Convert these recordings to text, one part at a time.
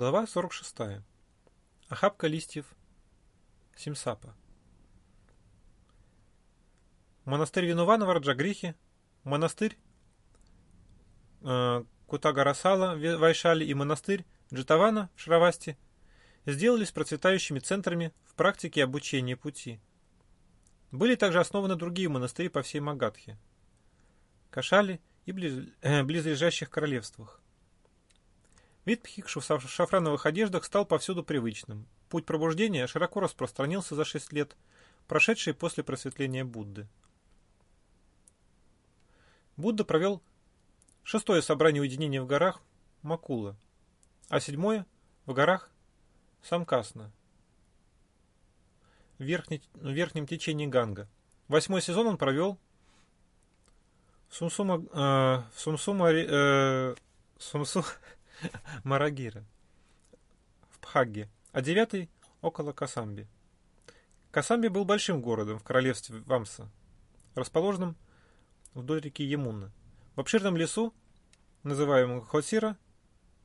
Глава 46. Охапка листьев Симсапа. Монастырь Винувана в Раджагрихе, монастырь э, Кутагарасала в Вайшали и монастырь Джитавана в Шравасте сделались процветающими центрами в практике обучения пути. Были также основаны другие монастыри по всей Магадхе, Кашали и близ, э, близлежащих королевствах. Вид Пхикшу в шафрановых одеждах стал повсюду привычным. Путь пробуждения широко распространился за шесть лет, прошедшие после просветления Будды. Будда провел шестое собрание уединения в горах Макула, а седьмое в горах Самкасна, в, верхней, в верхнем течении Ганга. Восьмой сезон он провел в Сумсума, э, в Сумсума, э, Сумсу, Марагира в Пхагге, а девятый около Касамби. Касамби был большим городом в королевстве Вамса, расположенным вдоль реки Емуна. В обширном лесу, называемом Хосира,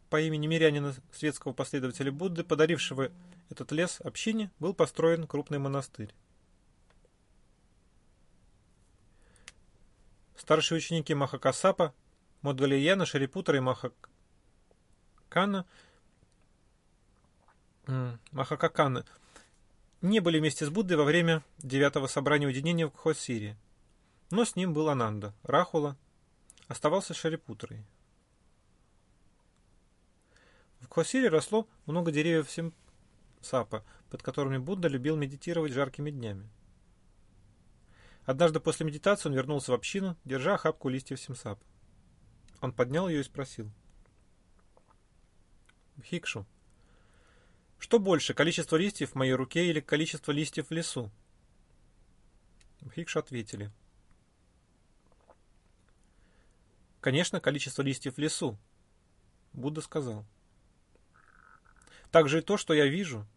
по имени мирянина светского последователя Будды, подарившего этот лес общине, был построен крупный монастырь. Старшие ученики Махакасапа, Модгалияна, Шарипутра и Махак Махакана, Махакакана не были вместе с Буддой во время девятого собрания уединения в Кхосире. Но с ним был Ананда, Рахула, оставался Шарипутрой. В Кхосире росло много деревьев сапа, под которыми Будда любил медитировать жаркими днями. Однажды после медитации он вернулся в общину, держа охапку листьев симсапа. Он поднял ее и спросил — Хикшу. Что больше, количество листьев в моей руке или количество листьев в лесу? Хикшу ответили. Конечно, количество листьев в лесу. Будда сказал. Также и то, что я вижу,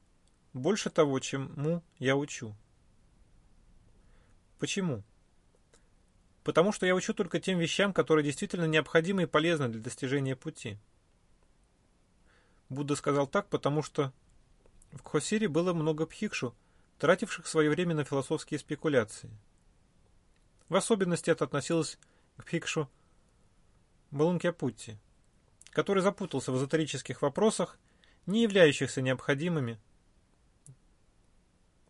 больше того, чему я учу. Почему? Потому что я учу только тем вещам, которые действительно необходимы и полезны для достижения пути. Будда сказал так, потому что в Кхосире было много пхикшу, тративших свое время на философские спекуляции. В особенности это относилось к пхикшу Балункяпутти, который запутался в эзотерических вопросах, не являющихся необходимыми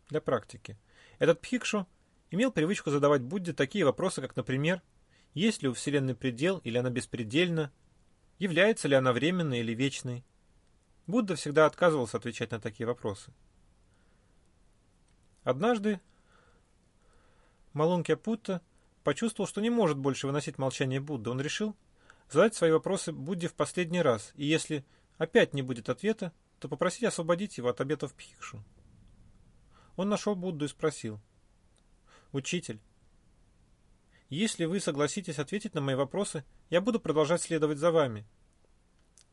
для практики. Этот пхикшу имел привычку задавать Будде такие вопросы, как, например, есть ли у Вселенной предел или она беспредельна, является ли она временной или вечной, Будда всегда отказывался отвечать на такие вопросы. Однажды Малункя Путта почувствовал, что не может больше выносить молчание Будды. Он решил задать свои вопросы Будде в последний раз, и если опять не будет ответа, то попросить освободить его от обетов Пхикшу. Он нашел Будду и спросил. «Учитель, если вы согласитесь ответить на мои вопросы, я буду продолжать следовать за вами.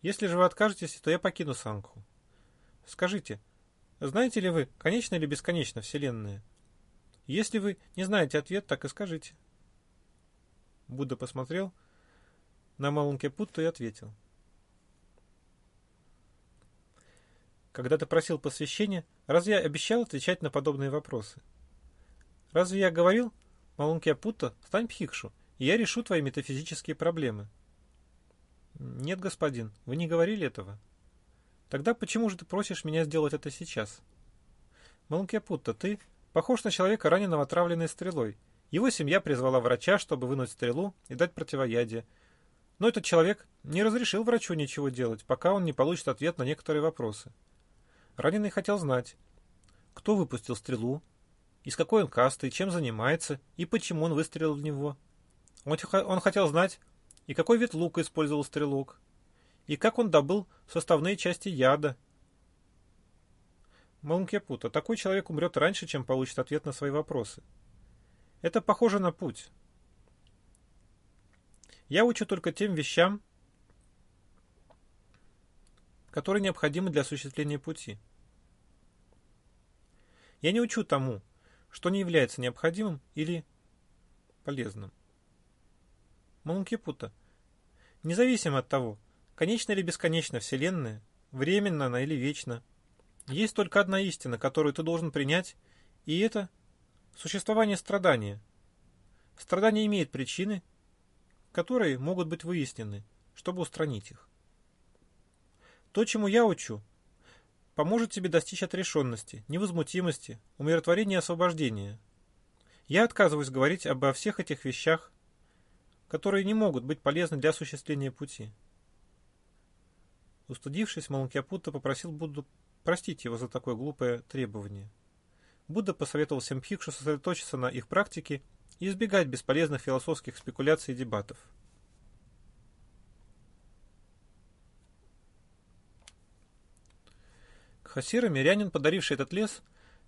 Если же вы откажетесь, то я покину Сангху. Скажите, знаете ли вы, конечно или бесконечно Вселенная? Если вы не знаете ответ, так и скажите. Будда посмотрел на Малункепутту и ответил. Когда ты просил посвящения, разве я обещал отвечать на подобные вопросы? Разве я говорил, Малункепутта, стань пхикшу, и я решу твои метафизические проблемы? Нет, господин, вы не говорили этого. Тогда почему же ты просишь меня сделать это сейчас? Малункепутта, ты похож на человека, раненого отравленной стрелой. Его семья призвала врача, чтобы вынуть стрелу и дать противоядие. Но этот человек не разрешил врачу ничего делать, пока он не получит ответ на некоторые вопросы. Раненый хотел знать, кто выпустил стрелу, из какой он касты, чем занимается и почему он выстрелил в него. Он, он хотел знать, и какой вид лука использовал стрелок, и как он добыл составные части яда. Малункепута, такой человек умрет раньше, чем получит ответ на свои вопросы. Это похоже на путь. Я учу только тем вещам, которые необходимы для осуществления пути. Я не учу тому, что не является необходимым или полезным. Малункипута. Независимо от того, конечна или бесконечна Вселенная, временно она или вечна. Есть только одна истина, которую ты должен принять, и это существование страдания. Страдание имеет причины, которые могут быть выяснены, чтобы устранить их. То, чему я учу, поможет тебе достичь отрешенности, невозмутимости, умиротворения и освобождения. Я отказываюсь говорить обо всех этих вещах, которые не могут быть полезны для осуществления пути. Устудившись, Маланкиапутта попросил Будду простить его за такое глупое требование. Будда посоветовал всем Бхикшу сосредоточиться на их практике и избегать бесполезных философских спекуляций и дебатов. Хасира, мирянин, подаривший этот лес,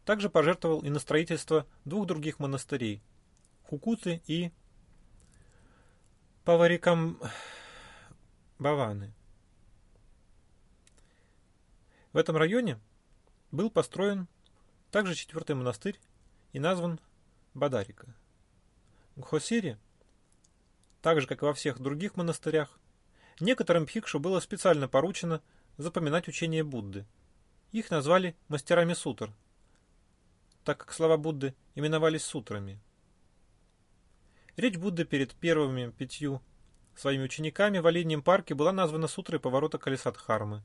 также пожертвовал и на строительство двух других монастырей – Хукуты и Паварикам Баваны. В этом районе был построен также четвертый монастырь и назван Бадарика. В Хосире, так же как и во всех других монастырях, некоторым пхикшу было специально поручено запоминать учение Будды – их назвали мастерами сутр, так как слова Будды именовались сутрами. Речь Будды перед первыми пятью своими учениками в Оленьем парке была названа сутрой поворота колеса Дхармы.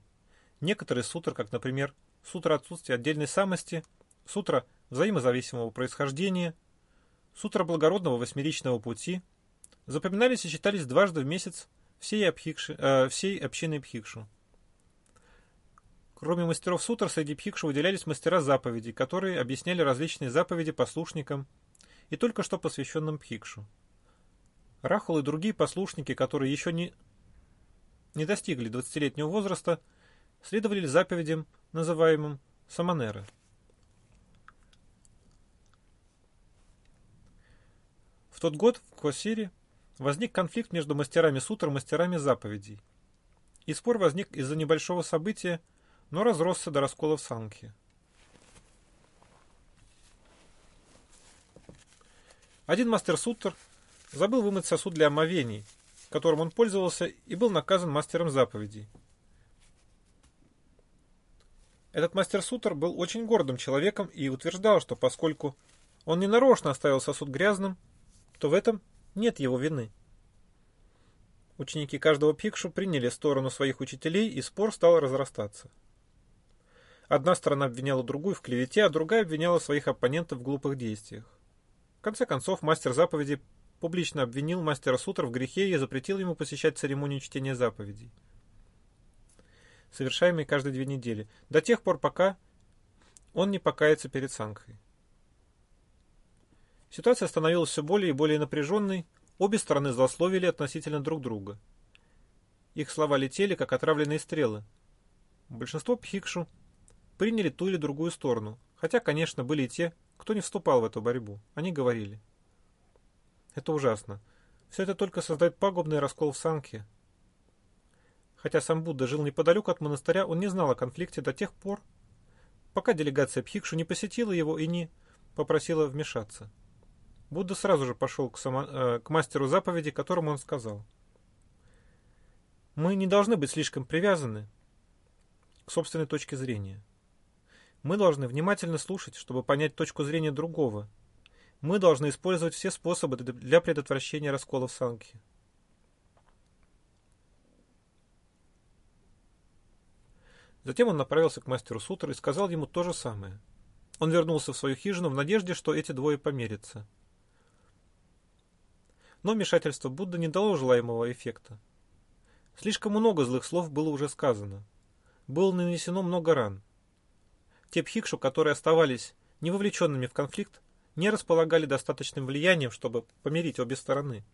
Некоторые сутры, как, например, сутра отсутствия отдельной самости, сутра взаимозависимого происхождения, сутра благородного восьмеричного пути, запоминались и читались дважды в месяц всей, обхикши, э, всей общиной Пхикшу. Кроме мастеров сутр, среди пхикшу выделялись мастера заповедей, которые объясняли различные заповеди послушникам и только что посвященным пхикшу. Рахул и другие послушники, которые еще не, не достигли 20-летнего возраста, следовали заповедям, называемым саманеры. В тот год в Квасире возник конфликт между мастерами сутр и мастерами заповедей. И спор возник из-за небольшого события, но разросся до раскола в Санхе. Один мастер Суттер забыл вымыть сосуд для омовений, которым он пользовался, и был наказан мастером заповедей. Этот мастер Сутер был очень гордым человеком и утверждал, что поскольку он не нарочно оставил сосуд грязным, то в этом нет его вины. Ученики каждого пикшу приняли сторону своих учителей, и спор стал разрастаться. Одна сторона обвиняла другую в клевете, а другая обвиняла своих оппонентов в глупых действиях. В конце концов, мастер заповедей публично обвинил мастера сутр в грехе и запретил ему посещать церемонию чтения заповедей, совершаемые каждые две недели, до тех пор, пока он не покается перед Сангхой. Ситуация становилась все более и более напряженной, обе стороны злословили относительно друг друга. Их слова летели, как отравленные стрелы. Большинство пхикшу приняли ту или другую сторону, хотя, конечно, были и те, кто не вступал в эту борьбу. Они говорили. Это ужасно. Все это только создает пагубный раскол в Санке. Хотя сам Будда жил неподалеку от монастыря, он не знал о конфликте до тех пор, пока делегация Пхикшу не посетила его и не попросила вмешаться. Будда сразу же пошел к, само, э, к мастеру заповеди, которому он сказал. Мы не должны быть слишком привязаны к собственной точке зрения. Мы должны внимательно слушать, чтобы понять точку зрения другого. Мы должны использовать все способы для предотвращения расколов Сангхи. Затем он направился к мастеру Сутры и сказал ему то же самое. Он вернулся в свою хижину в надежде, что эти двое помирятся. Но вмешательство Будды не дало желаемого эффекта. Слишком много злых слов было уже сказано. Было нанесено много ран. Те пхикшу, которые оставались не вовлеченными в конфликт, не располагали достаточным влиянием, чтобы помирить обе стороны.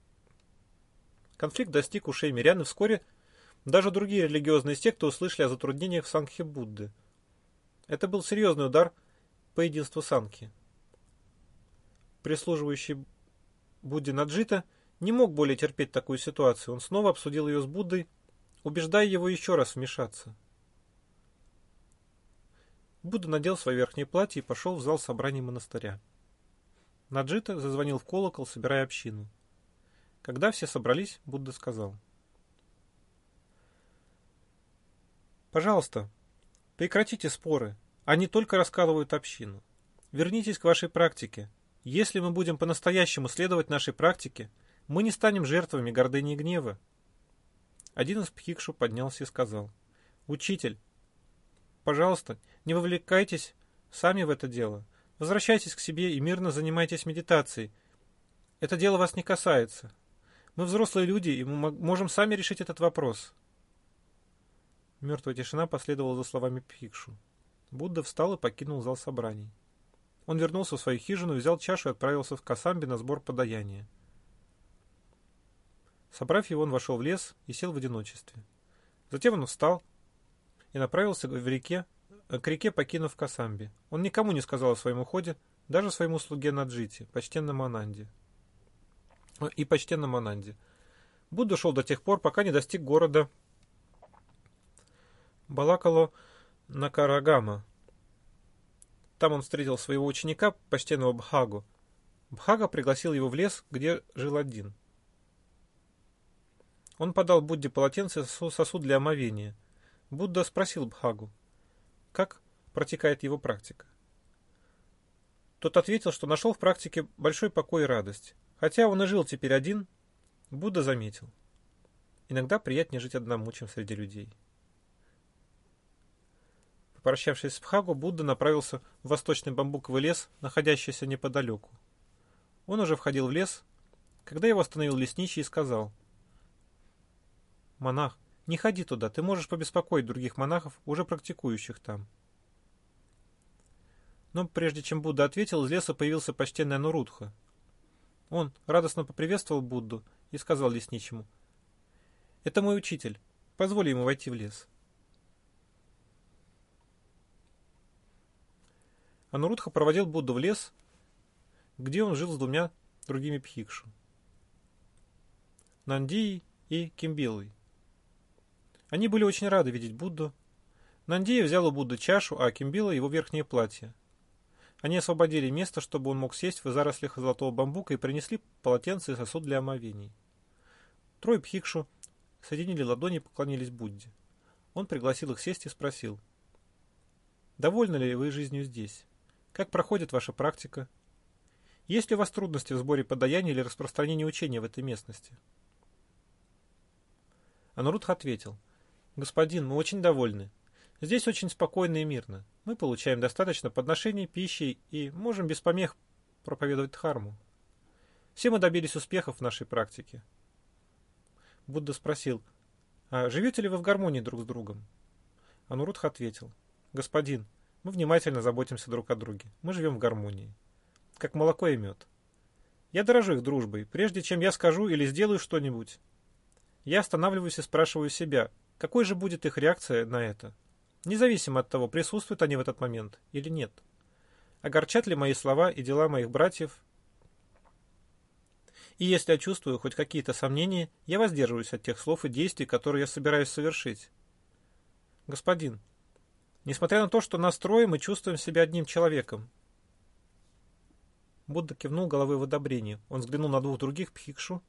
Конфликт достиг ушей мирян, и вскоре даже другие религиозные секты услышали о затруднениях в Сангхе Будды. Это был серьезный удар по единству Сангхи. Прислуживающий Будде Наджита не мог более терпеть такую ситуацию. Он снова обсудил ее с Буддой, убеждая его еще раз вмешаться. Будда надел свое верхнее платье и пошел в зал собраний монастыря. Наджита зазвонил в колокол, собирая общину. Когда все собрались, Будда сказал. «Пожалуйста, Прекратите споры. Они только раскалывают общину. Вернитесь к вашей практике. Если мы будем по-настоящему следовать нашей практике, мы не станем жертвами гордыни и гнева. Один из пхикшу поднялся и сказал, «Учитель, пожалуйста, не вовлекайтесь сами в это дело. Возвращайтесь к себе и мирно занимайтесь медитацией. Это дело вас не касается. Мы взрослые люди, и мы можем сами решить этот вопрос». Мертвая тишина последовала за словами Пхикшу. Будда встал и покинул зал собраний. Он вернулся в свою хижину, взял чашу и отправился в Касамби на сбор подаяния. Собрав его, он вошел в лес и сел в одиночестве. Затем он встал и направился в реке, к реке, покинув Касамби. Он никому не сказал о своем уходе, даже своему слуге Наджити, почтенному Ананде. И почтенному Ананде. Будда шел до тех пор, пока не достиг города Балакало Накарагама. Там он встретил своего ученика, почтенного Бхагу. Бхага пригласил его в лес, где жил один. Он подал Будде полотенце сосуд для омовения. Будда спросил Бхагу, как протекает его практика. Тот ответил, что нашел в практике большой покой и радость. Хотя он и жил теперь один, Будда заметил. Иногда приятнее жить одному, чем среди людей. Попрощавшись с Бхагу, Будда направился в восточный бамбуковый лес, находящийся неподалеку. Он уже входил в лес, когда его остановил лесничий и сказал — Монах, не ходи туда, ты можешь побеспокоить других монахов, уже практикующих там. Но прежде чем Будда ответил, из леса появился почтенный Анурудха. Он радостно поприветствовал Будду и сказал лесничему, «Это мой учитель, позволь ему войти в лес». Анурудха проводил Будду в лес, где он жил с двумя другими пхикшу. Нандией и Кимбилой. Они были очень рады видеть Будду. Нандия взял у Будды чашу, а Кимбила его верхнее платье. Они освободили место, чтобы он мог сесть в зарослях золотого бамбука и принесли полотенце и сосуд для омовений. Трое пхикшу соединили ладони и поклонились Будде. Он пригласил их сесть и спросил. «Довольны ли вы жизнью здесь? Как проходит ваша практика? Есть ли у вас трудности в сборе подаяния или распространении учения в этой местности?» Анурудха ответил – «Господин, мы очень довольны. Здесь очень спокойно и мирно. Мы получаем достаточно подношений, пищи и можем без помех проповедовать дхарму. Все мы добились успехов в нашей практике». Будда спросил, «А живете ли вы в гармонии друг с другом?» Анурудха ответил, «Господин, мы внимательно заботимся друг о друге. Мы живем в гармонии. Как молоко и мед. Я дорожу их дружбой. Прежде чем я скажу или сделаю что-нибудь, я останавливаюсь и спрашиваю себя, какой же будет их реакция на это? Независимо от того, присутствуют они в этот момент или нет. Огорчат ли мои слова и дела моих братьев? И если я чувствую хоть какие-то сомнения, я воздерживаюсь от тех слов и действий, которые я собираюсь совершить. Господин, несмотря на то, что настроим мы чувствуем себя одним человеком. Будда кивнул головой в одобрении. Он взглянул на двух других пхикшу.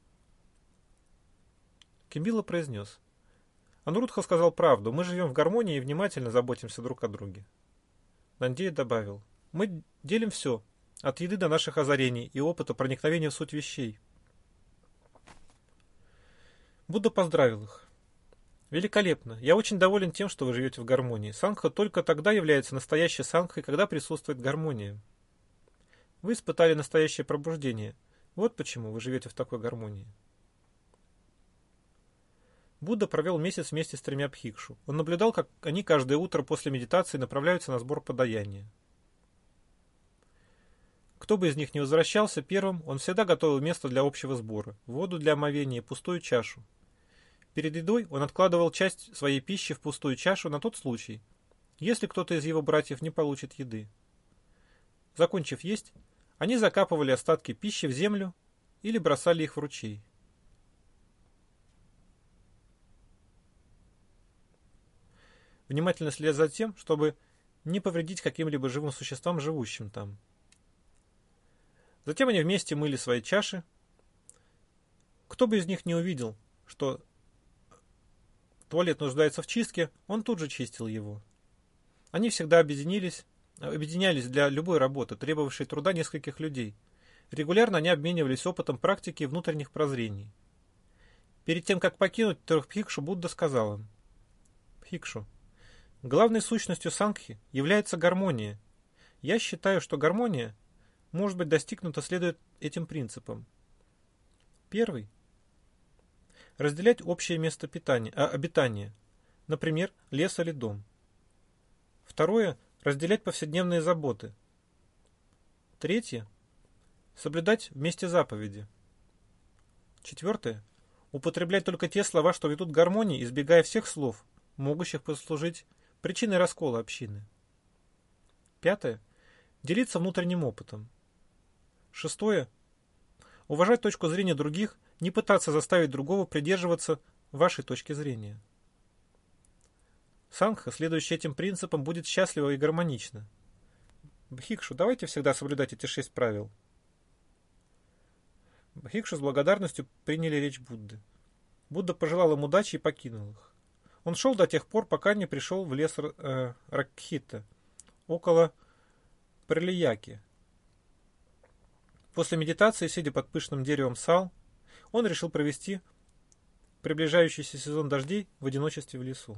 Кимбила произнес — Анурудха сказал правду. Мы живем в гармонии и внимательно заботимся друг о друге. Нандея добавил. Мы делим все, от еды до наших озарений и опыта проникновения в суть вещей. Будда поздравил их. Великолепно. Я очень доволен тем, что вы живете в гармонии. Сангха только тогда является настоящей сангхой, когда присутствует гармония. Вы испытали настоящее пробуждение. Вот почему вы живете в такой гармонии. Будда провел месяц вместе с тремя пхикшу. Он наблюдал, как они каждое утро после медитации направляются на сбор подаяния. Кто бы из них не возвращался первым, он всегда готовил место для общего сбора, воду для омовения и пустую чашу. Перед едой он откладывал часть своей пищи в пустую чашу на тот случай, если кто-то из его братьев не получит еды. Закончив есть, они закапывали остатки пищи в землю или бросали их в ручей. Внимательно следя за тем, чтобы не повредить каким-либо живым существам, живущим там. Затем они вместе мыли свои чаши. Кто бы из них не увидел, что туалет нуждается в чистке, он тут же чистил его. Они всегда объединились, объединялись для любой работы, требовавшей труда нескольких людей. Регулярно они обменивались опытом практики и внутренних прозрений. Перед тем, как покинуть Трехпхикшу, Будда сказал им. Пхикшу. Главной сущностью сангхи является гармония. Я считаю, что гармония может быть достигнута следует этим принципам. Первый. Разделять общее место питания, а, обитания, например, лес или дом. Второе – разделять повседневные заботы. Третье – соблюдать вместе заповеди. Четвертое – употреблять только те слова, что ведут к гармонии, избегая всех слов, могущих послужить причиной раскола общины. Пятое – делиться внутренним опытом. Шестое – уважать точку зрения других, не пытаться заставить другого придерживаться вашей точки зрения. Сангха, следующая этим принципам, будет счастлива и гармонична. Бхикшу, давайте всегда соблюдать эти шесть правил. Бхикшу с благодарностью приняли речь Будды. Будда пожелал им удачи и покинул их. Он шел до тех пор, пока не пришел в лес э, Ракхита, около Прилияки. После медитации, сидя под пышным деревом сал, он решил провести приближающийся сезон дождей в одиночестве в лесу.